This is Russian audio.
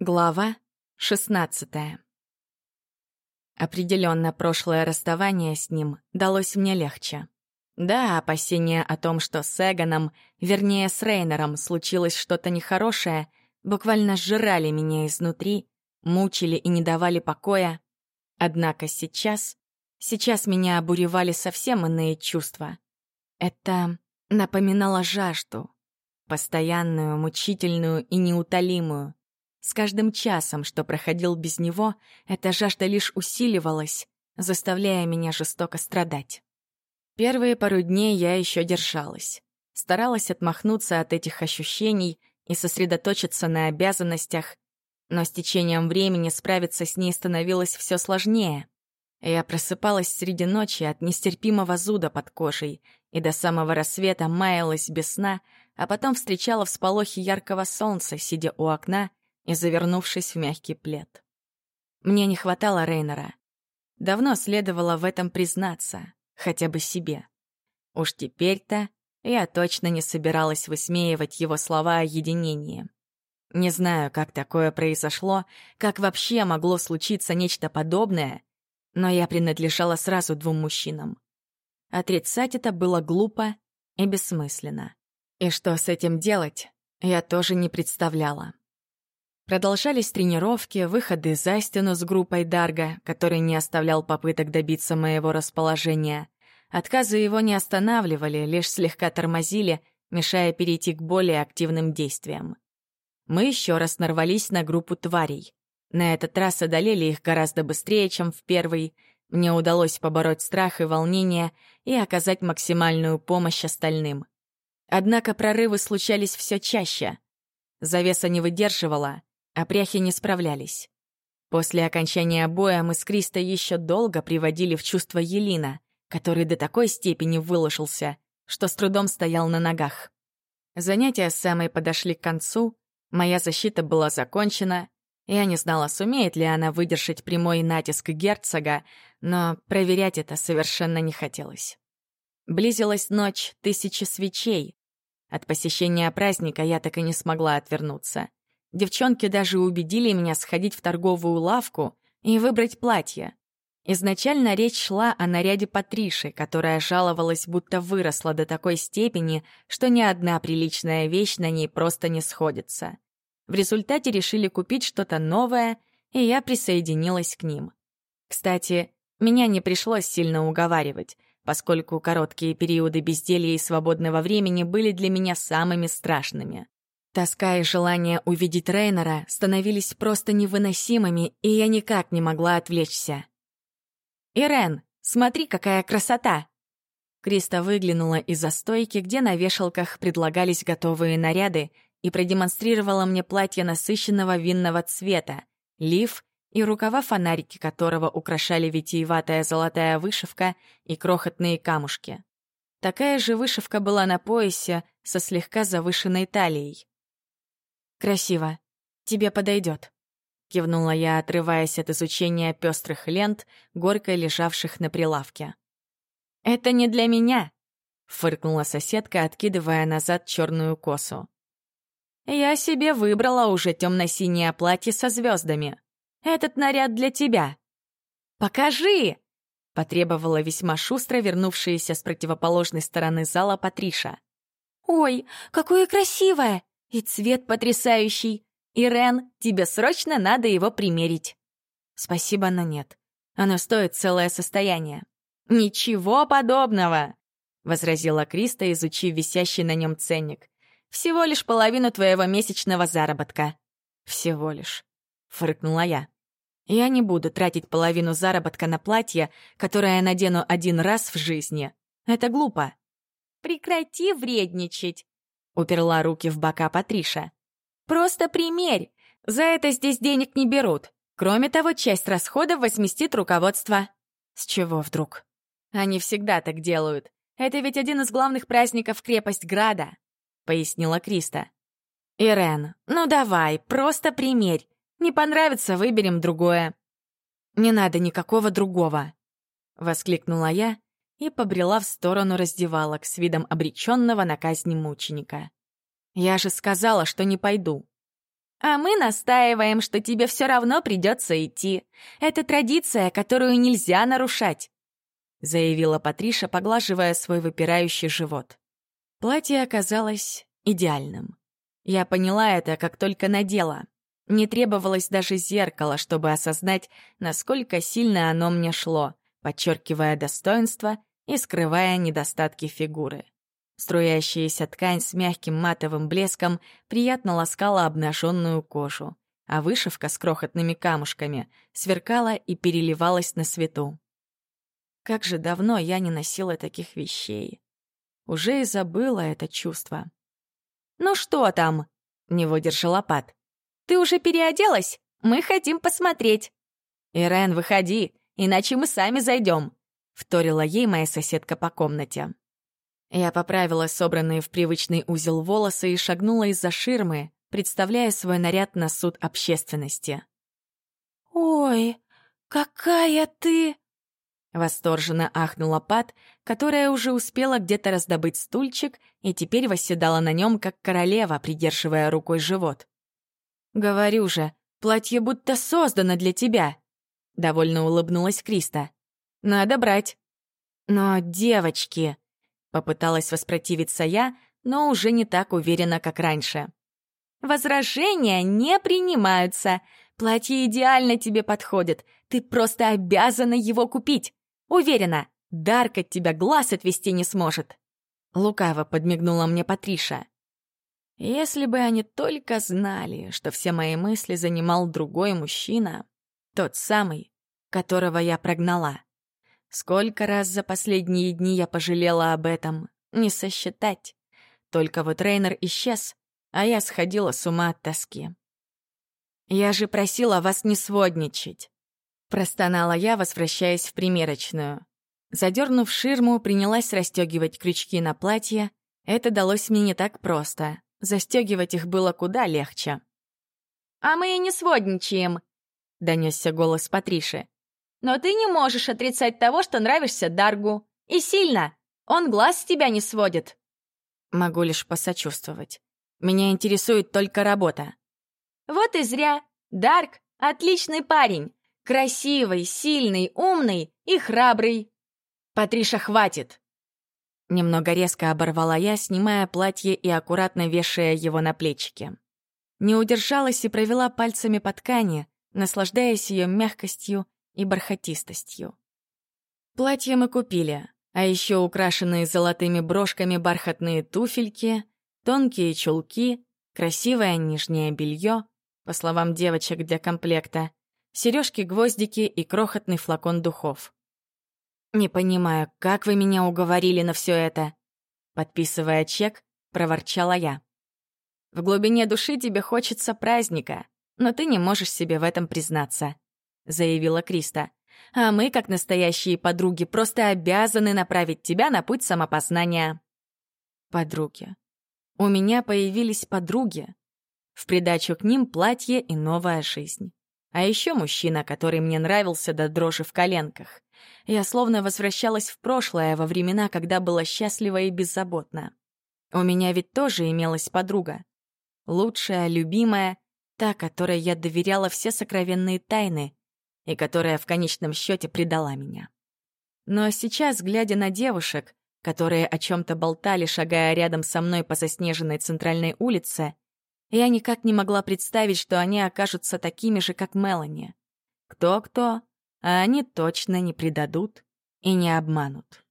Глава 16 Определенно, прошлое расставание с ним далось мне легче. Да, опасения о том, что с Эгоном, вернее, с Рейнером, случилось что-то нехорошее, буквально сжирали меня изнутри, мучили и не давали покоя. Однако сейчас, сейчас меня обуревали совсем иные чувства. Это напоминало жажду, постоянную, мучительную и неутолимую, с каждым часом, что проходил без него, эта жажда лишь усиливалась, заставляя меня жестоко страдать. Первые пару дней я еще держалась. Старалась отмахнуться от этих ощущений и сосредоточиться на обязанностях, но с течением времени справиться с ней становилось все сложнее. Я просыпалась среди ночи от нестерпимого зуда под кожей и до самого рассвета маялась без сна, а потом встречала всполохи яркого солнца, сидя у окна и завернувшись в мягкий плед. Мне не хватало Рейнера. Давно следовало в этом признаться, хотя бы себе. Уж теперь-то я точно не собиралась высмеивать его слова о единении. Не знаю, как такое произошло, как вообще могло случиться нечто подобное, но я принадлежала сразу двум мужчинам. Отрицать это было глупо и бессмысленно. И что с этим делать, я тоже не представляла. Продолжались тренировки, выходы за стену с группой Дарга, который не оставлял попыток добиться моего расположения. Отказы его не останавливали, лишь слегка тормозили, мешая перейти к более активным действиям. Мы еще раз нарвались на группу тварей. На этот раз одолели их гораздо быстрее, чем в первый. Мне удалось побороть страх и волнение и оказать максимальную помощь остальным. Однако прорывы случались все чаще. Завеса не выдерживала, а пряхи не справлялись. После окончания боя мы с Кристой еще долго приводили в чувство Елина, который до такой степени выложился, что с трудом стоял на ногах. Занятия с самой подошли к концу, моя защита была закончена, я не знала, сумеет ли она выдержать прямой натиск герцога, но проверять это совершенно не хотелось. Близилась ночь тысячи свечей. От посещения праздника я так и не смогла отвернуться. Девчонки даже убедили меня сходить в торговую лавку и выбрать платье. Изначально речь шла о наряде Патриши, которая жаловалась, будто выросла до такой степени, что ни одна приличная вещь на ней просто не сходится. В результате решили купить что-то новое, и я присоединилась к ним. Кстати, меня не пришлось сильно уговаривать, поскольку короткие периоды безделья и свободного времени были для меня самыми страшными. Тоска и желание увидеть Рейнера становились просто невыносимыми, и я никак не могла отвлечься. «Ирен, смотри, какая красота!» Криста выглянула из-за стойки, где на вешалках предлагались готовые наряды, и продемонстрировала мне платье насыщенного винного цвета, лиф и рукава-фонарики которого украшали витиеватая золотая вышивка и крохотные камушки. Такая же вышивка была на поясе со слегка завышенной талией. «Красиво. Тебе подойдет», — кивнула я, отрываясь от изучения пестрых лент, горько лежавших на прилавке. «Это не для меня», — фыркнула соседка, откидывая назад черную косу. «Я себе выбрала уже темно-синее платье со звездами. Этот наряд для тебя». «Покажи!» — потребовала весьма шустро вернувшаяся с противоположной стороны зала Патриша. «Ой, какое красивое! И цвет потрясающий. Ирен, тебе срочно надо его примерить. Спасибо, но нет. Оно стоит целое состояние. Ничего подобного, возразила Криста, изучив висящий на нем ценник. Всего лишь половину твоего месячного заработка. Всего лишь, фыркнула я. Я не буду тратить половину заработка на платье, которое я надену один раз в жизни. Это глупо. Прекрати вредничать, Уперла руки в бока Патриша. «Просто примерь! За это здесь денег не берут. Кроме того, часть расходов возместит руководство». «С чего вдруг?» «Они всегда так делают. Это ведь один из главных праздников крепость Града», — пояснила Криста. «Ирен, ну давай, просто примерь. Не понравится, выберем другое». «Не надо никакого другого», — воскликнула я и побрела в сторону раздевалок с видом обреченного на казнь мученика. «Я же сказала, что не пойду». А мы настаиваем, что тебе все равно придется идти. Это традиция, которую нельзя нарушать», — заявила Патриша, поглаживая свой выпирающий живот. Платье оказалось идеальным. Я поняла это, как только надела. Не требовалось даже зеркала, чтобы осознать, насколько сильно оно мне шло, подчеркивая достоинство и скрывая недостатки фигуры. Струящаяся ткань с мягким матовым блеском приятно ласкала обнаженную кожу, а вышивка с крохотными камушками сверкала и переливалась на свету. Как же давно я не носила таких вещей. Уже и забыла это чувство. «Ну что там?» — не выдержала Пат. «Ты уже переоделась? Мы хотим посмотреть». «Ирен, выходи, иначе мы сами зайдем», — вторила ей моя соседка по комнате. Я поправила собранные в привычный узел волосы и шагнула из-за ширмы, представляя свой наряд на суд общественности. «Ой, какая ты!» Восторженно ахнула Пат, которая уже успела где-то раздобыть стульчик и теперь восседала на нем, как королева, придерживая рукой живот. «Говорю же, платье будто создано для тебя!» Довольно улыбнулась Криста. «Надо брать!» «Но, девочки!» Попыталась воспротивиться я, но уже не так уверенно, как раньше. «Возражения не принимаются. Платье идеально тебе подходит. Ты просто обязана его купить. Уверена, Дарк от тебя глаз отвести не сможет». Лукаво подмигнула мне Патриша. Если бы они только знали, что все мои мысли занимал другой мужчина, тот самый, которого я прогнала. Сколько раз за последние дни я пожалела об этом, не сосчитать. Только вот Рейнер исчез, а я сходила с ума от тоски. «Я же просила вас не сводничать», — простонала я, возвращаясь в примерочную. Задернув ширму, принялась расстегивать крючки на платье. Это далось мне не так просто. Застегивать их было куда легче. «А мы и не сводничаем», — донесся голос Патриши. Но ты не можешь отрицать того, что нравишься Даргу. И сильно. Он глаз с тебя не сводит. Могу лишь посочувствовать. Меня интересует только работа. Вот и зря. Дарк — отличный парень. Красивый, сильный, умный и храбрый. Патриша, хватит. Немного резко оборвала я, снимая платье и аккуратно вешая его на плечики. Не удержалась и провела пальцами по ткани, наслаждаясь ее мягкостью и бархатистостью. Платье мы купили, а еще украшенные золотыми брошками бархатные туфельки, тонкие чулки, красивое нижнее белье, по словам девочек для комплекта, сережки-гвоздики и крохотный флакон духов. «Не понимаю, как вы меня уговорили на все это?» Подписывая чек, проворчала я. «В глубине души тебе хочется праздника, но ты не можешь себе в этом признаться заявила Криста. «А мы, как настоящие подруги, просто обязаны направить тебя на путь самопознания». Подруги. У меня появились подруги. В придачу к ним платье и новая жизнь. А еще мужчина, который мне нравился до дрожи в коленках. Я словно возвращалась в прошлое, во времена, когда была счастлива и беззаботна. У меня ведь тоже имелась подруга. Лучшая, любимая, та, которой я доверяла все сокровенные тайны, и которая в конечном счете предала меня. Но сейчас, глядя на девушек, которые о чем-то болтали, шагая рядом со мной по заснеженной центральной улице, я никак не могла представить, что они окажутся такими же, как Мелани. Кто-кто, а они точно не предадут и не обманут.